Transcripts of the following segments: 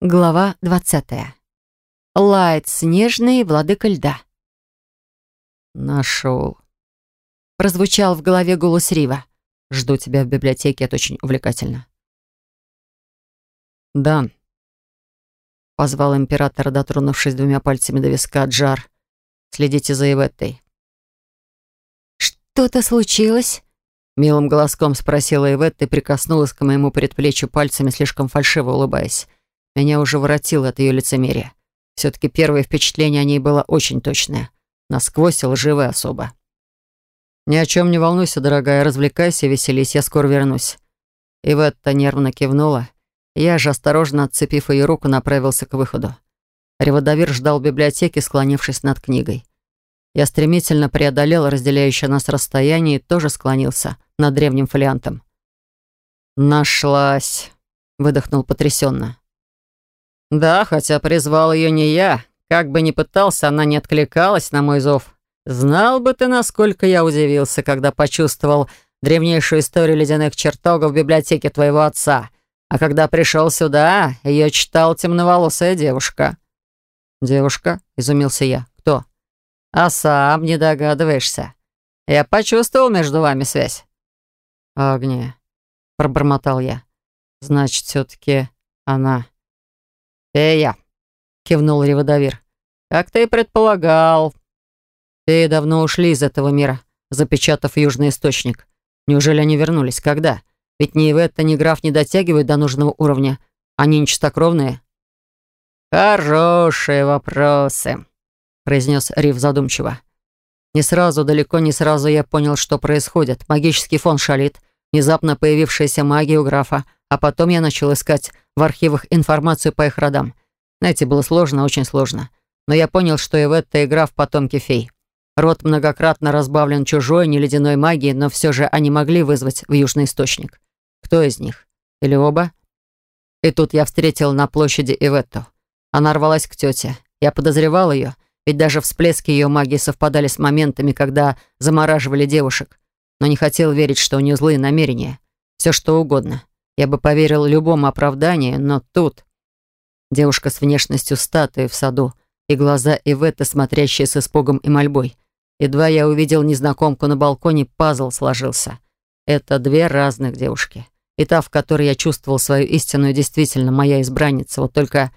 Глава 20. Лайт снежный, владыка льда. Нашел. Прозвучал в голове голос Рива. Жду тебя в библиотеке, это очень увлекательно. Дан. Позвал императора, дотронувшись двумя пальцами до виска Джар. Следите за Иветтой. Что-то случилось? Милым голоском спросила Иветта и прикоснулась к моему предплечью пальцами, слишком фальшиво улыбаясь. Меня уже воротило от ее лицемерия. Все-таки первое впечатление о ней было очень точное. Насквозь лживая особа. «Ни о чем не волнуйся, дорогая, развлекайся, веселись, я скоро вернусь». Иветта нервно кивнула. Я же, осторожно отцепив ее руку, направился к выходу. Реводовир ждал в библиотеке, склонившись над книгой. Я стремительно преодолел разделяющее нас расстояние и тоже склонился над древним фолиантом. «Нашлась!» — выдохнул потрясенно. «Да, хотя призвал ее не я. Как бы ни пытался, она не откликалась на мой зов. Знал бы ты, насколько я удивился, когда почувствовал древнейшую историю ледяных чертогов в библиотеке твоего отца. А когда пришел сюда, ее читал темноволосая девушка». «Девушка?» — изумился я. «Кто?» «А сам не догадываешься. Я почувствовал между вами связь». «Агния», — пробормотал я. «Значит, все-таки она...» «Фея», — кивнул Реводовир. «Как ты и предполагал». «Феи давно ушли из этого мира, запечатав южный источник. Неужели они вернулись? Когда? Ведь ни Иветта, ни граф не дотягивают до нужного уровня. Они нечистокровные». «Хорошие вопросы», — произнес Рив задумчиво. Не сразу, далеко не сразу я понял, что происходит. Магический фон шалит, внезапно появившаяся магия у графа, а потом я начал искать в архивах информацию по их родам. Знаете, было сложно, очень сложно. Но я понял, что и в этой игра в потомке фей. Род многократно разбавлен чужой, не ледяной магией, но все же они могли вызвать в Южный Источник. Кто из них? Или оба? И тут я встретил на площади Иветту. Она рвалась к тете. Я подозревал ее, ведь даже всплески ее магии совпадали с моментами, когда замораживали девушек. Но не хотел верить, что у нее злые намерения. Все что угодно. Я бы поверил любому оправданию, но тут... Девушка с внешностью статуи в саду и глаза Иветты, смотрящие с испугом и мольбой. Едва я увидел незнакомку на балконе, пазл сложился. Это две разных девушки. И та, в которой я чувствовал свою истинную, действительно моя избранница. Вот только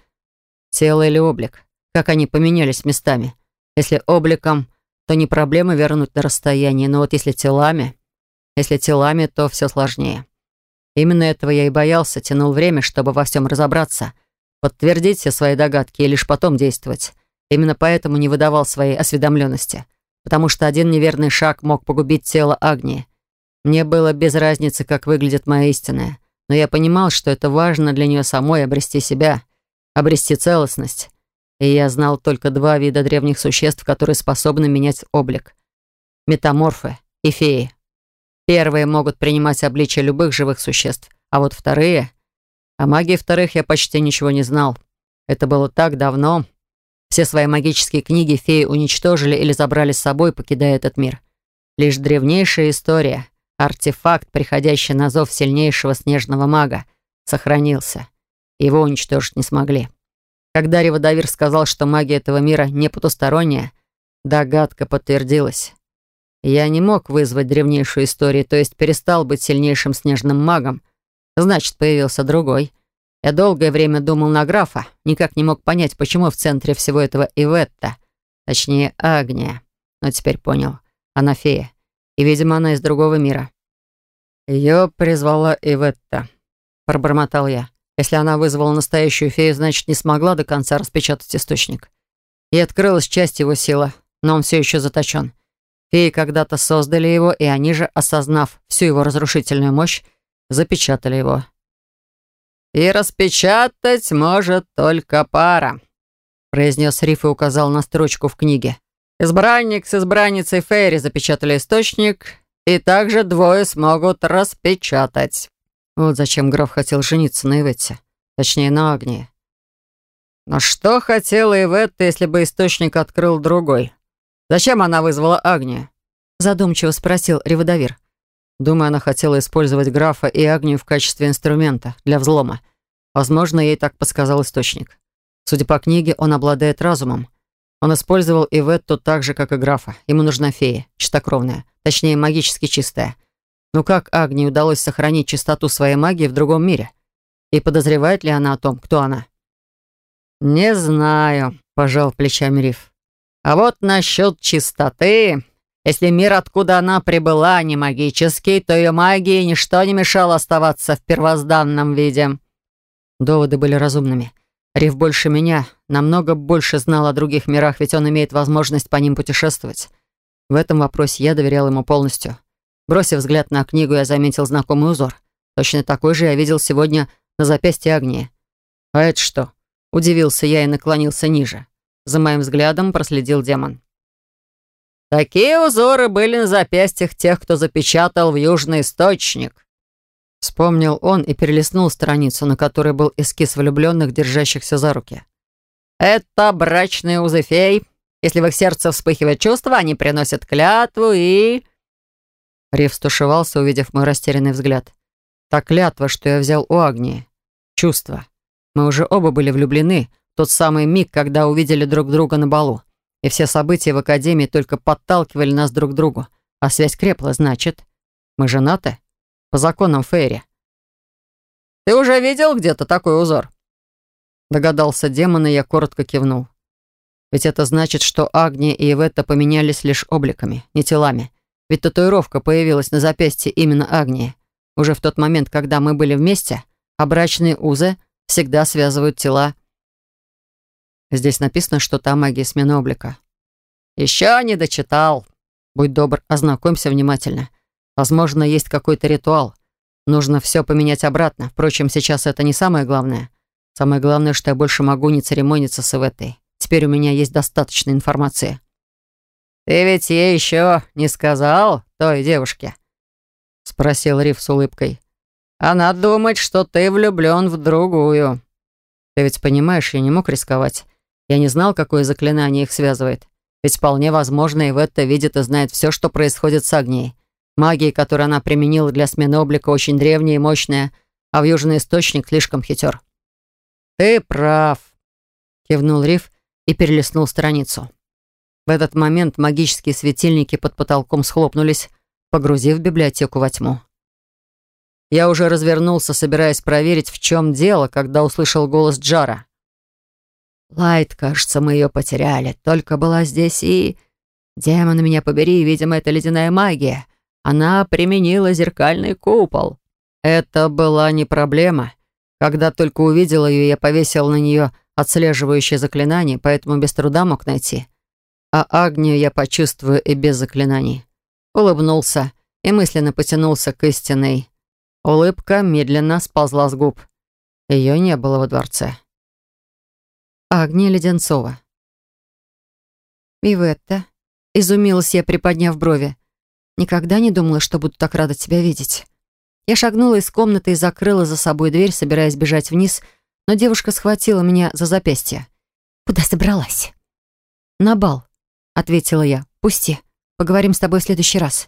тело или облик. Как они поменялись местами. Если обликом, то не проблема вернуть на расстояние, но вот если телами... Если телами, то все сложнее. Именно этого я и боялся, тянул время, чтобы во всем разобраться, подтвердить все свои догадки и лишь потом действовать. Именно поэтому не выдавал своей осведомленности, потому что один неверный шаг мог погубить тело Агнии. Мне было без разницы, как выглядит моя истинная, но я понимал, что это важно для нее самой обрести себя, обрести целостность. И я знал только два вида древних существ, которые способны менять облик. Метаморфы и феи. Первые могут принимать обличие любых живых существ, а вот вторые... О магии вторых я почти ничего не знал. Это было так давно. Все свои магические книги феи уничтожили или забрали с собой, покидая этот мир. Лишь древнейшая история, артефакт, приходящий на зов сильнейшего снежного мага, сохранился. Его уничтожить не смогли. Когда Реводовир сказал, что магия этого мира не потусторонняя, догадка подтвердилась. Я не мог вызвать древнейшую историю, то есть перестал быть сильнейшим снежным магом. Значит, появился другой. Я долгое время думал на графа, никак не мог понять, почему в центре всего этого Иветта, точнее, Агния. Но теперь понял. Она фея. И, видимо, она из другого мира. Ее призвала Иветта, пробормотал я. Если она вызвала настоящую фею, значит, не смогла до конца распечатать источник. И открылась часть его силы, но он все еще заточен. Феи когда-то создали его, и они же, осознав всю его разрушительную мощь, запечатали его. «И распечатать может только пара», — произнес Риф и указал на строчку в книге. «Избранник с избранницей Фейри запечатали источник, и также двое смогут распечатать». Вот зачем граф хотел жениться на Иветте, точнее, на Агнии. Но что хотела Иветта, если бы источник открыл другой? Зачем она вызвала Агнию?» Задумчиво спросил Реводовир. Думаю, она хотела использовать графа и Агнию в качестве инструмента для взлома. Возможно, ей так подсказал источник. Судя по книге, он обладает разумом. Он использовал Иветту так же, как и графа. Ему нужна фея, чистокровная, точнее, магически чистая. Но как Агнии удалось сохранить чистоту своей магии в другом мире? И подозревает ли она о том, кто она? «Не знаю», — пожал плечами Риф. «А вот насчет чистоты...» Если мир, откуда она прибыла, не магический, то ее магии ничто не мешало оставаться в первозданном виде. Доводы были разумными. Риф больше меня, намного больше знал о других мирах, ведь он имеет возможность по ним путешествовать. В этом вопросе я доверял ему полностью. Бросив взгляд на книгу, я заметил знакомый узор. Точно такой же я видел сегодня на запястье Агнии. «А это что?» Удивился я и наклонился ниже. За моим взглядом проследил демон. Такие узоры были на запястьях тех, кто запечатал в Южный Источник. Вспомнил он и перелистнул страницу, на которой был эскиз влюбленных, держащихся за руки. «Это брачные узы фей. Если в их сердце вспыхивает чувство, они приносят клятву и...» Рив стушевался, увидев мой растерянный взгляд. «Та клятва, что я взял у Агнии. Чувство. Мы уже оба были влюблены, тот самый миг, когда увидели друг друга на балу. И все события в Академии только подталкивали нас друг к другу. А связь крепла, значит, мы женаты? По законам Фейри. «Ты уже видел где-то такой узор?» Догадался демон, и я коротко кивнул. Ведь это значит, что Агния и Иветта поменялись лишь обликами, не телами. Ведь татуировка появилась на запястье именно Агнии. Уже в тот момент, когда мы были вместе, а брачные узы всегда связывают тела. Здесь написано, что там магия смены облика. Еще не дочитал. Будь добр, ознакомься внимательно. Возможно, есть какой-то ритуал. Нужно все поменять обратно. Впрочем, сейчас это не самое главное. Самое главное, что я больше могу не церемониться с Эветой. Теперь у меня есть достаточно информации. «Ты ведь ей еще не сказал той девушке?» — спросил Риф с улыбкой. «Она думает, что ты влюблен в другую». «Ты ведь понимаешь, я не мог рисковать. Я не знал, какое заклинание их связывает. Ведь вполне возможно, и в это видит и знает все, что происходит с Агнией. Магия, которую она применила для смены облика, очень древняя и мощная, а в Южный Источник слишком хитер. «Ты прав», — кивнул Риф и перелистнул страницу. В этот момент магические светильники под потолком схлопнулись, погрузив библиотеку во тьму. Я уже развернулся, собираясь проверить, в чем дело, когда услышал голос Джара. «Лайт, кажется, мы ее потеряли. Только была здесь и...» «Демон, меня побери, видимо, это ледяная магия. Она применила зеркальный купол». Это была не проблема. Когда только увидел ее, я повесил на нее отслеживающее заклинание, поэтому без труда мог найти. А Агнию я почувствую и без заклинаний. Улыбнулся и мысленно потянулся к истинной. Улыбка медленно сползла с губ. Ее не было во дворце. Агния Леденцова. «Иветта», — изумилась я, приподняв брови. «Никогда не думала, что буду так рада тебя видеть». Я шагнула из комнаты и закрыла за собой дверь, собираясь бежать вниз, но девушка схватила меня за запястье. «Куда собралась?» «На бал», — ответила я. «Пусти. Поговорим с тобой в следующий раз».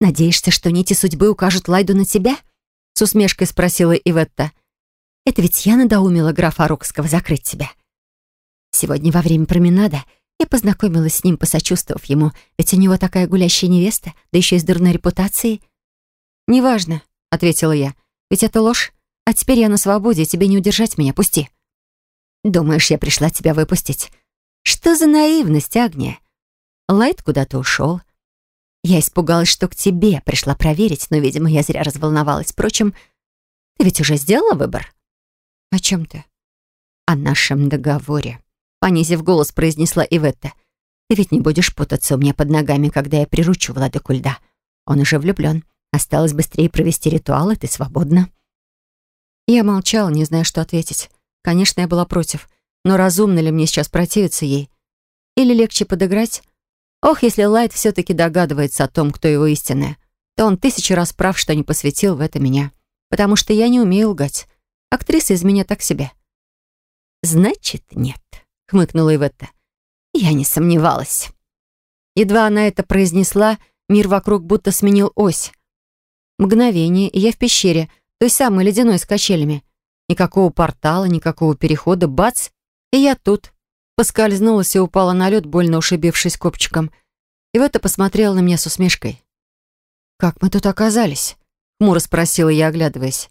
«Надеешься, что нити судьбы укажут Лайду на тебя?» — с усмешкой спросила Иветта. «Это ведь я надоумила графа Рокского закрыть тебя. Сегодня во время променада я познакомилась с ним, посочувствовав ему, ведь у него такая гулящая невеста, да еще и с дурной репутацией. «Неважно», — ответила я, — «ведь это ложь. А теперь я на свободе, тебе не удержать меня, пусти». «Думаешь, я пришла тебя выпустить? Что за наивность, Агния? Лайт куда-то ушел. Я испугалась, что к тебе пришла проверить, но, видимо, я зря разволновалась. Впрочем, ты ведь уже сделала выбор?» «О чем ты?» «О нашем договоре», понизив голос, произнесла Иветта. «Ты ведь не будешь путаться у меня под ногами, когда я приручу владыку льда. Он уже влюблен. Осталось быстрее провести ритуал, и ты свободна». Я молчала, не зная, что ответить. Конечно, я была против. Но разумно ли мне сейчас противиться ей? Или легче подыграть? Ох, если Лайт все-таки догадывается о том, кто его истинная, то он тысячу раз прав, что не посвятил в это меня. Потому что я не умею лгать. Актриса из меня так себе. «Значит, нет», хмыкнула Иветта. Я не сомневалась. Едва она это произнесла, мир вокруг будто сменил ось. Мгновение, и я в пещере, той самой ледяной с качелями. Никакого портала, никакого перехода. Бац! И я тут. Поскользнулась и упала на лед, больно ушибившись копчиком. И в это посмотрела на меня с усмешкой. «Как мы тут оказались?» — хмуро спросила я, оглядываясь.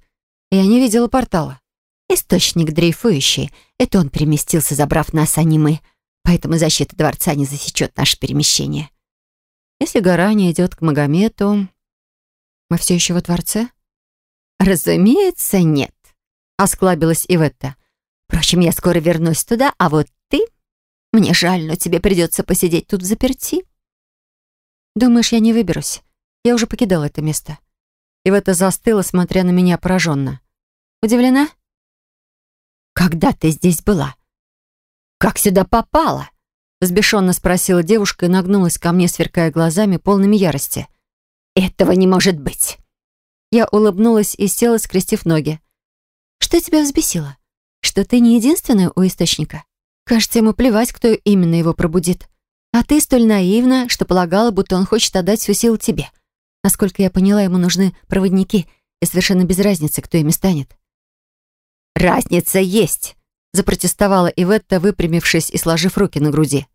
Я не видела портала. Источник дрейфующий. Это он переместился, забрав нас, а не мы. Поэтому защита дворца не засечет наше перемещение. Если гора не идет к Магомету... Мы все еще во дворце? Разумеется, нет. Осклабилась Иветта. Впрочем, я скоро вернусь туда, а вот ты... Мне жаль, но тебе придется посидеть тут заперти. Думаешь, я не выберусь? Я уже покидала это место. Ивета застыла, смотря на меня пораженно. Удивлена? Когда ты здесь была? Как сюда попала? Взбешенно спросила девушка и нагнулась ко мне, сверкая глазами, полными ярости. «Этого не может быть!» Я улыбнулась и села, скрестив ноги. «Что тебя взбесило? Что ты не единственная у источника? Кажется, ему плевать, кто именно его пробудит. А ты столь наивна, что полагала, будто он хочет отдать всю силу тебе. Насколько я поняла, ему нужны проводники, и совершенно без разницы, кто ими станет». «Разница есть!» запротестовала Иветта, выпрямившись и сложив руки на груди.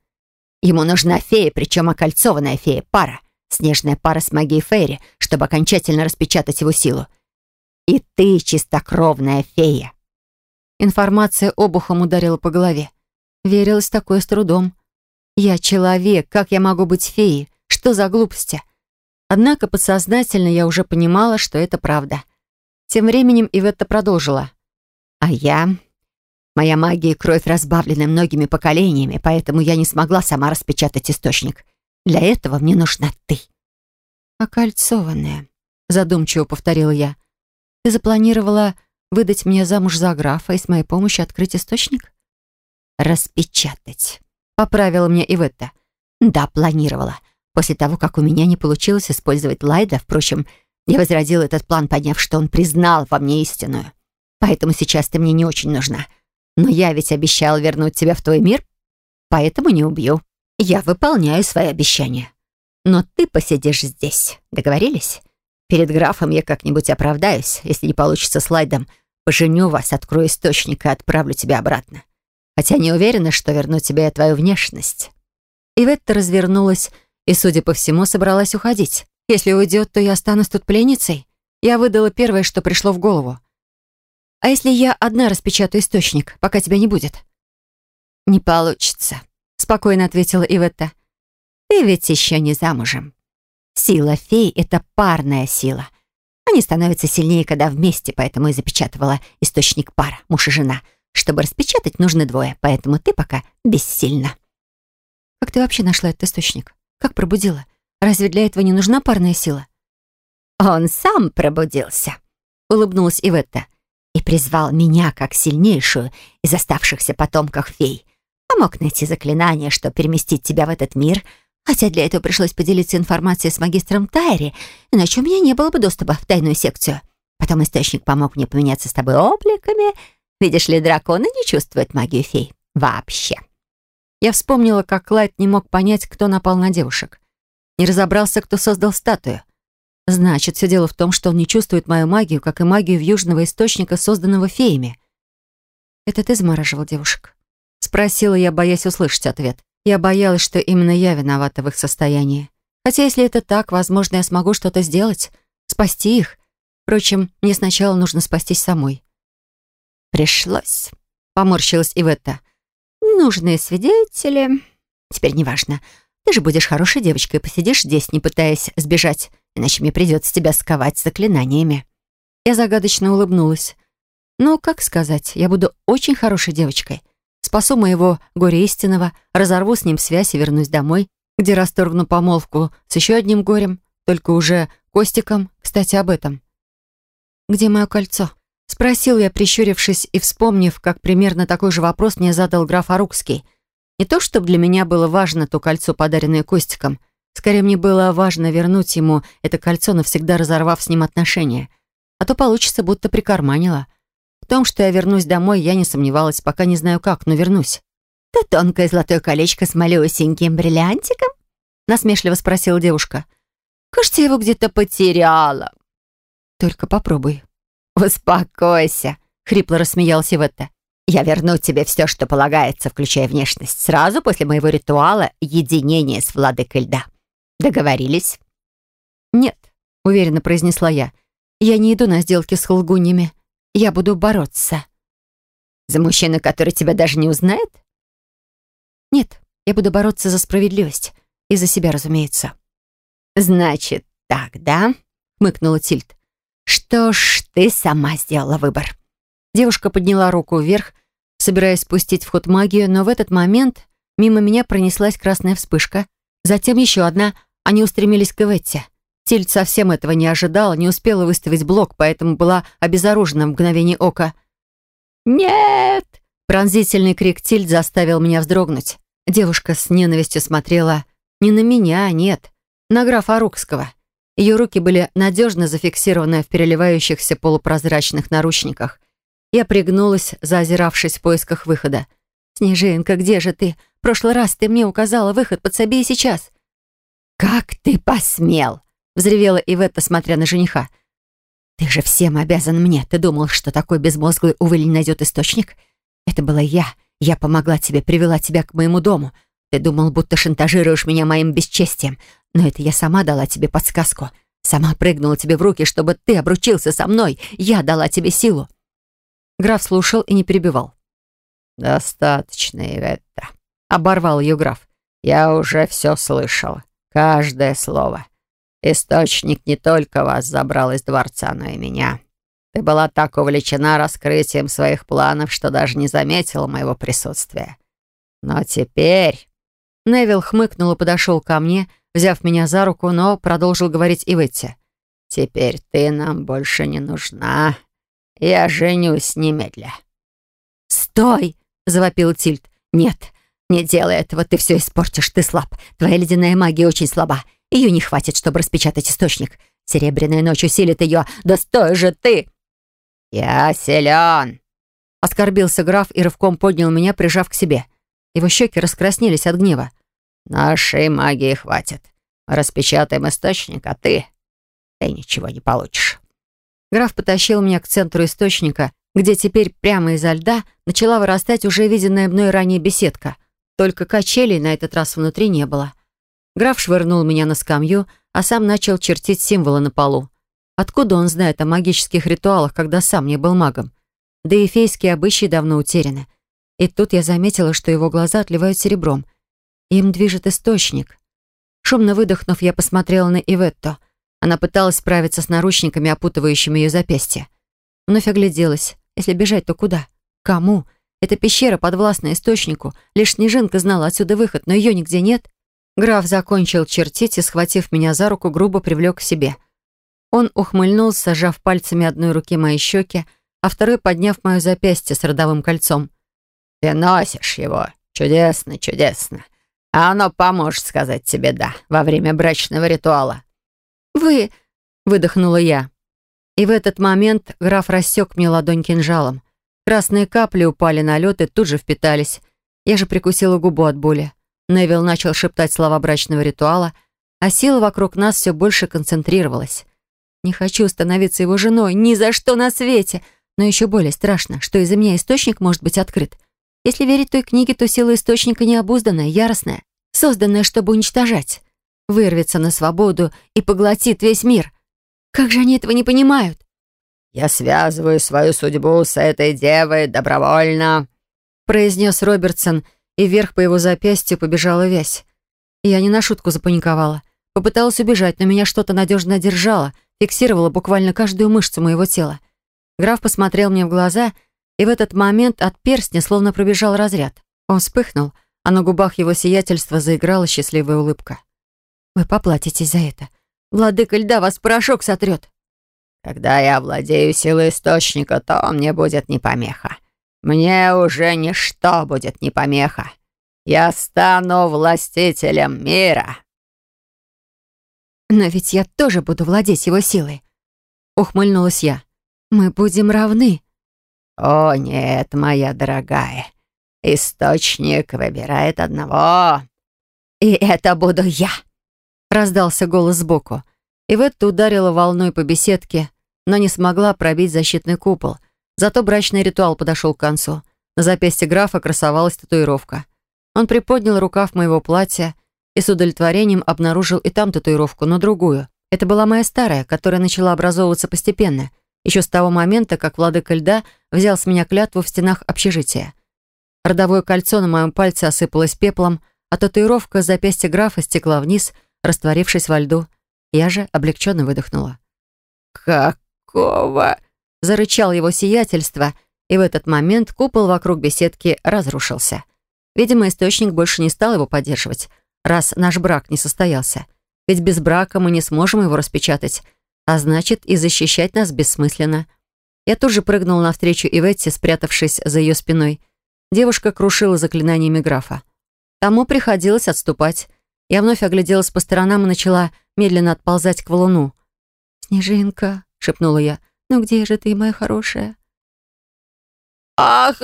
«Ему нужна фея, причем окольцованная фея, пара, снежная пара с магией Фейри, чтобы окончательно распечатать его силу. И ты чистокровная фея». Информация обухом ударила по голове. Верилась такое с трудом. «Я человек, как я могу быть феей? Что за глупости?» Однако подсознательно я уже понимала, что это правда. Тем временем Иветта продолжила. «А я Моя магия и кровь разбавлены многими поколениями, поэтому я не смогла сама распечатать источник. Для этого мне нужна ты». «Окольцованная», — задумчиво повторила я. «Ты запланировала выдать мне замуж за графа и с моей помощью открыть источник?» «Распечатать», — поправила мне Иветта. «Да, планировала. После того, как у меня не получилось использовать Лайда, впрочем, я возродила этот план, поняв, что он признал во мне истинную. Поэтому сейчас ты мне не очень нужна. Но я ведь обещал вернуть тебя в твой мир, поэтому не убью. Я выполняю свои обещания. Но ты посидишь здесь. Договорились? Перед графом я как-нибудь оправдаюсь. Если не получится слайдом, поженю вас, открою источник и отправлю тебя обратно. Хотя не уверена, что верну тебе твою внешность». Иветта развернулась и, судя по всему, собралась уходить. «Если уйдет, то я останусь тут пленницей?» Я выдала первое, что пришло в голову. А если я одна распечатаю источник, пока тебя не будет?» «Не получится», — спокойно ответила Иветта. «Ты ведь еще не замужем. Сила фей — это парная сила. Они становятся сильнее, когда вместе, поэтому и запечатывала источник пара, муж и жена. Чтобы распечатать, нужны двое, поэтому ты пока бессильна». «Как ты вообще нашла этот источник? Как пробудила? Разве для этого не нужна парная сила?» «Он сам пробудился», — улыбнулась Иветта и призвал меня как сильнейшую из оставшихся потомков фей. Помог найти заклинание, что переместить тебя в этот мир, хотя для этого пришлось поделиться информацией с магистром Тайри, иначе у меня не было бы доступа в тайную секцию. Потом источник помог мне поменяться с тобой обликами. Видишь ли, драконы не чувствуют магию фей. Вообще. Я вспомнила, как Лайт не мог понять, кто напал на девушек. Не разобрался, кто создал статую. Значит, все дело в том, что он не чувствует мою магию, как и магию южного источника, созданного феями. «Это ты замораживал девушек?» Спросила я, боясь услышать ответ. Я боялась, что именно я виновата в их состоянии. Хотя, если это так, возможно, я смогу что-то сделать, спасти их. Впрочем, мне сначала нужно спастись самой. «Пришлось», — поморщилась Иветта. «Нужные свидетели. Теперь неважно. Ты же будешь хорошей девочкой и посидишь здесь, не пытаясь сбежать иначе мне придется тебя сковать заклинаниями». Я загадочно улыбнулась. «Ну, как сказать, я буду очень хорошей девочкой. Спасу моего горя истинного, разорву с ним связь и вернусь домой, где расторгну помолвку с еще одним горем, только уже Костиком, кстати, об этом». «Где мое кольцо?» — спросил я, прищурившись и вспомнив, как примерно такой же вопрос мне задал граф Арукский. Не то, чтобы для меня было важно то кольцо, подаренное Костиком — Скорее, мне было важно вернуть ему это кольцо, навсегда разорвав с ним отношения. А то получится, будто прикарманила. В том, что я вернусь домой, я не сомневалась, пока не знаю как, но вернусь. «То тонкое золотое колечко с малюсеньким бриллиантиком?» насмешливо спросила девушка. «Кажется, я его где-то потеряла». «Только попробуй». «Успокойся», — хрипло рассмеялась Иветта. «Я верну тебе все, что полагается, включая внешность, сразу после моего ритуала единения с владыкой льда. Договорились?» «Нет», — уверенно произнесла я. «Я не иду на сделки с холгунями. Я буду бороться». «За мужчину, который тебя даже не узнает?» «Нет, я буду бороться за справедливость. И за себя, разумеется». «Значит, так, да?» — хмыкнула Тильд. «Что ж, ты сама сделала выбор». Девушка подняла руку вверх, собираясь спустить в ход магию, но в этот момент мимо меня пронеслась красная вспышка. Затем еще одна. Они устремились к Эветте. Тильд совсем этого не ожидала, не успела выставить блок, поэтому была обезоружена в мгновение ока. «Нет!» Пронзительный крик Тильд заставил меня вздрогнуть. Девушка с ненавистью смотрела не на меня, нет, на графа Рукского. Ее руки были надежно зафиксированы в переливающихся полупрозрачных наручниках. Я пригнулась, заозиравшись в поисках выхода. «Снежинка, где же ты? В прошлый раз ты мне указала выход, подсоби и сейчас». «Как ты посмел?» — взревела Иветта, смотря на жениха. «Ты же всем обязан мне. Ты думал, что такой безмозглый уволень найдет источник? Это была я. Я помогла тебе, привела тебя к моему дому. Ты думал, будто шантажируешь меня моим бесчестием. Но это я сама дала тебе подсказку. Сама прыгнула тебе в руки, чтобы ты обручился со мной. Я дала тебе силу». Граф слушал и не перебивал. «Достаточно, Иветта», — оборвал ее граф. «Я уже все слышал. Каждое слово. Источник не только вас забрал из дворца, но и меня. Ты была так увлечена раскрытием своих планов, что даже не заметила моего присутствия. Но теперь...» Невил хмыкнул и подошел ко мне, — взяв меня за руку, но продолжил говорить и Ветти. «Теперь ты нам больше не нужна. Я женюсь немедля». «Стой!» — завопил Тильд. «Нет, не делай этого, ты все испортишь, ты слаб. Твоя ледяная магия очень слаба. Ее не хватит, чтобы распечатать источник. Серебряная ночь усилит ее. Да стой же ты!» «Я силен!» Оскорбился граф и рывком поднял меня, прижав к себе. Его щеки раскраснелись от гнева. Нашей магии хватит. Распечатаем источник, а ты... Ты ничего не получишь. Граф потащил меня к центру источника, где теперь прямо изо льда начала вырастать уже виденная мной ранее беседка. Только качелей на этот раз внутри не было. Граф швырнул меня на скамью, а сам начал чертить символы на полу. Откуда он знает о магических ритуалах, когда сам не был магом? Да и фейские обычаи давно утеряны. И тут я заметила, что его глаза отливают серебром. Им движет источник. Шумно выдохнув, я посмотрела на Иветто. Она пыталась справиться с наручниками, опутывающими ее запястье. Вновь огляделась. Если бежать, то куда? Кому? Эта пещера подвластна источнику. Лишь Снежинка знала отсюда выход, но ее нигде нет. Граф закончил чертить и, схватив меня за руку, грубо привлек к себе. Он ухмыльнулся, сжав пальцами одной руки мои щеки, а второй подняв мое запястье с родовым кольцом. «Ты носишь его. Чудесно, чудесно. А оно поможет сказать тебе «да» во время брачного ритуала». «Вы...» — выдохнула я. И в этот момент граф рассек мне ладонь кинжалом. Красные капли упали на лед и тут же впитались. Я же прикусила губу от боли. Невил начал шептать слова брачного ритуала, а сила вокруг нас все больше концентрировалась. Не хочу становиться его женой, ни за что на свете. Но еще более страшно, что из-за меня источник может быть открыт. Если верить той книге, то сила источника необузданная, яростная, созданная, чтобы уничтожать. Вырвется на свободу и поглотит весь мир. Как же они этого не понимают? «Я связываю свою судьбу с этой девой добровольно», произнес Робертсон, и вверх по его запястью побежала вязь. Я не на шутку запаниковала. Попыталась убежать, но меня что-то надежно держало, фиксировало буквально каждую мышцу моего тела. Граф посмотрел мне в глаза и в этот момент от перстня словно пробежал разряд. Он вспыхнул, а на губах его сиятельства заиграла счастливая улыбка. «Вы поплатитесь за это. Владыка льда вас порошок сотрет». «Когда я владею силой источника, то мне будет не помеха. Мне уже ничто будет не помеха. Я стану властителем мира». «Но ведь я тоже буду владеть его силой», — ухмыльнулась я. «Мы будем равны». «О, нет, моя дорогая, источник выбирает одного, и это буду я!» Раздался голос сбоку, и в это ударила волной по беседке, но не смогла пробить защитный купол. Зато брачный ритуал подошел к концу. На запястье графа красовалась татуировка. Он приподнял рукав моего платья и с удовлетворением обнаружил и там татуировку, но другую. Это была моя старая, которая начала образовываться постепенно, еще с того момента, как владыка льда взял с меня клятву в стенах общежития. Родовое кольцо на моем пальце осыпалось пеплом, а татуировка с запястья графа стекла вниз, растворившись во льду. Я же облегченно выдохнула. «Какого?» — зарычал его сиятельство, и в этот момент купол вокруг беседки разрушился. Видимо, источник больше не стал его поддерживать, раз наш брак не состоялся. Ведь без брака мы не сможем его распечатать, а значит, и защищать нас бессмысленно. Я тут же прыгнула навстречу Иветте, спрятавшись за ее спиной. Девушка крушила заклинаниями графа. Тому приходилось отступать. Я вновь огляделась по сторонам и начала медленно отползать к валуну. «Снежинка», — шепнула я, — «ну где же ты, моя хорошая?» «Ах!»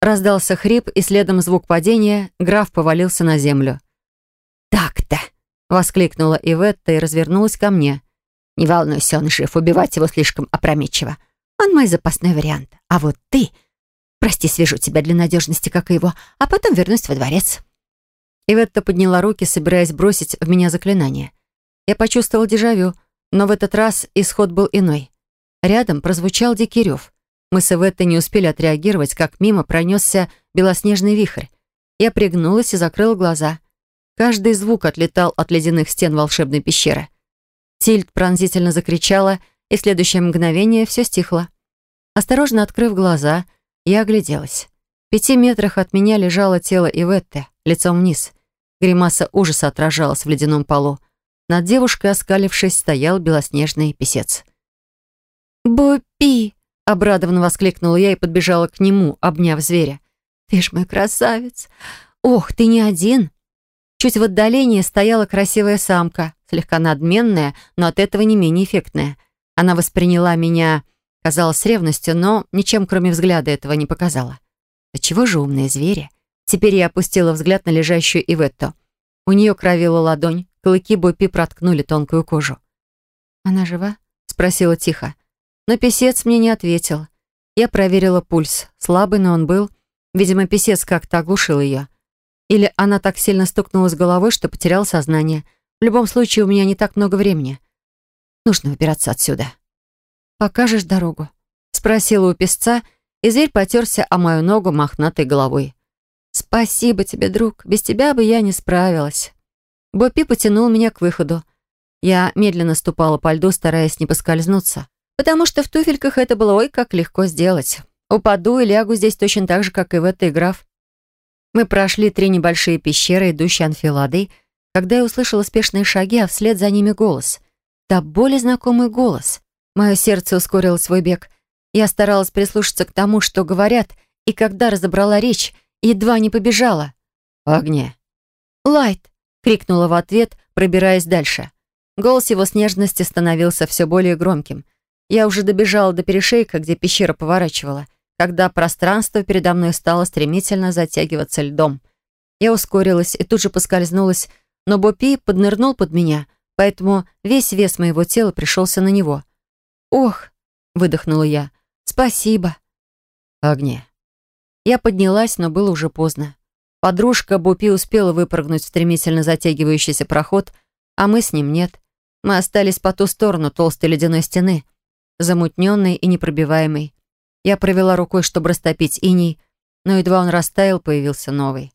Раздался хрип, и следом звук падения граф повалился на землю. «Так-то!» — воскликнула Иветта и развернулась ко мне. «Не волнуйся, он жив, убивать его слишком опрометчиво. Он мой запасной вариант. А вот ты... Прости, свяжу тебя для надежности, как и его, а потом вернусь во дворец». Иветта подняла руки, собираясь бросить в меня заклинание. Я почувствовал дежавю, но в этот раз исход был иной. Рядом прозвучал дикий рев. Мы с Иветтой не успели отреагировать, как мимо пронесся белоснежный вихрь. Я пригнулась и закрыла глаза. Каждый звук отлетал от ледяных стен волшебной пещеры. Тильд пронзительно закричала, и в следующее мгновение все стихло. Осторожно открыв глаза, я огляделась. В пяти метрах от меня лежало тело Иветты, лицом вниз. Гримаса ужаса отражалась в ледяном полу. Над девушкой, оскалившись, стоял белоснежный писец. «Бупи!» Обрадованно воскликнула я и подбежала к нему, обняв зверя. «Ты ж мой красавец! Ох, ты не один!» Чуть в отдалении стояла красивая самка, слегка надменная, но от этого не менее эффектная. Она восприняла меня, казалось, ревностью, но ничем, кроме взгляда, этого не показала. Да чего же умные звери? Теперь я опустила взгляд на лежащую Иветту. У нее кровила ладонь, клыки Бопи проткнули тонкую кожу. «Она жива?» — спросила тихо. Но писец мне не ответил. Я проверила пульс. Слабый, но он был. Видимо, писец как-то оглушил ее. Или она так сильно стукнулась головой, что потеряла сознание. В любом случае, у меня не так много времени. Нужно выбираться отсюда. «Покажешь дорогу?» Спросила у песца, и зверь потерся о мою ногу мохнатой головой. «Спасибо тебе, друг. Без тебя бы я не справилась». Бопи потянул меня к выходу. Я медленно ступала по льду, стараясь не поскользнуться потому что в туфельках это было ой как легко сделать. Упаду и лягу здесь точно так же, как и в этой граф. Мы прошли три небольшие пещеры, идущие анфиладой, когда я услышала спешные шаги, а вслед за ними голос. Да более знакомый голос. Мое сердце ускорило свой бег. Я старалась прислушаться к тому, что говорят, и когда разобрала речь, едва не побежала. «Огне!» «Лайт!» — крикнула в ответ, пробираясь дальше. Голос его с нежности становился все более громким — я уже добежала до перешейка, где пещера поворачивала, когда пространство передо мной стало стремительно затягиваться льдом. Я ускорилась и тут же поскользнулась, но Бопи поднырнул под меня, поэтому весь вес моего тела пришелся на него. «Ох!» — выдохнула я. «Спасибо!» «Огне!» Я поднялась, но было уже поздно. Подружка Бупи успела выпрыгнуть в стремительно затягивающийся проход, а мы с ним нет. Мы остались по ту сторону толстой ледяной стены — замутненный и непробиваемый. Я провела рукой, чтобы растопить иней, но едва он растаял, появился новый.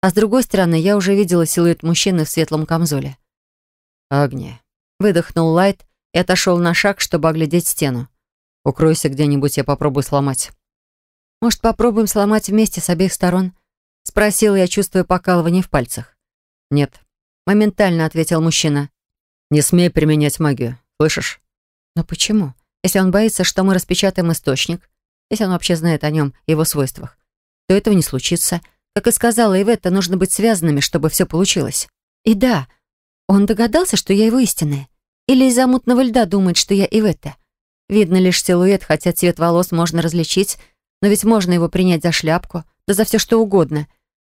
А с другой стороны, я уже видела силуэт мужчины в светлом камзоле. «Агния», — выдохнул Лайт и отошел на шаг, чтобы оглядеть стену. «Укройся где-нибудь, я попробую сломать». «Может, попробуем сломать вместе с обеих сторон?» — спросила я, чувствуя покалывание в пальцах. «Нет», — моментально ответил мужчина. «Не смей применять магию, слышишь?» «Но почему?» Если он боится, что мы распечатаем источник, если он вообще знает о нем и его свойствах, то этого не случится. Как и сказала Иветта, нужно быть связанными, чтобы все получилось. И да, он догадался, что я его истинная. Или из-за мутного льда думает, что я Иветта. Видно лишь силуэт, хотя цвет волос можно различить, но ведь можно его принять за шляпку, да за все что угодно.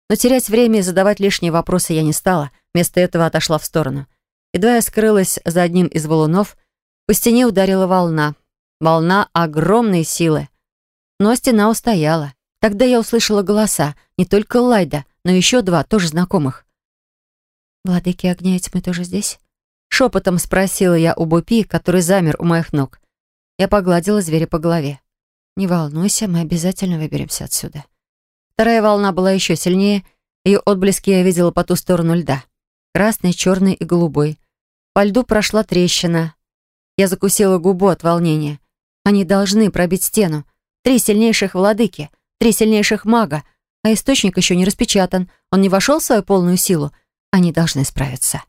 Но терять время и задавать лишние вопросы я не стала, вместо этого отошла в сторону. Едва я скрылась за одним из валунов, по стене ударила волна. Волна огромной силы. Но стена устояла. Тогда я услышала голоса, не только Лайда, но еще два, тоже знакомых. «Владыки огня и тьмы тоже здесь?» Шепотом спросила я у Бупи, который замер у моих ног. Я погладила зверя по голове. «Не волнуйся, мы обязательно выберемся отсюда». Вторая волна была еще сильнее. Ее отблески я видела по ту сторону льда. Красный, черный и голубой. По льду прошла трещина. Я закусила губу от волнения. Они должны пробить стену. Три сильнейших владыки, три сильнейших мага, а источник еще не распечатан. Он не вошел в свою полную силу. Они должны справиться.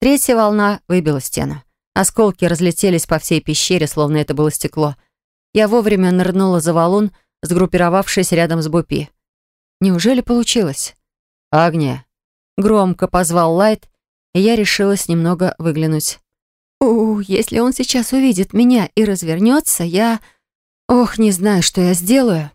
Третья волна выбила стену. Осколки разлетелись по всей пещере, словно это было стекло. Я вовремя нырнула за валун, сгруппировавшись рядом с Бупи. Неужели получилось? «Агния!» Громко позвал Лайт, и я решилась немного выглянуть. «У, если он сейчас увидит меня и развернется, я... Ох, не знаю, что я сделаю».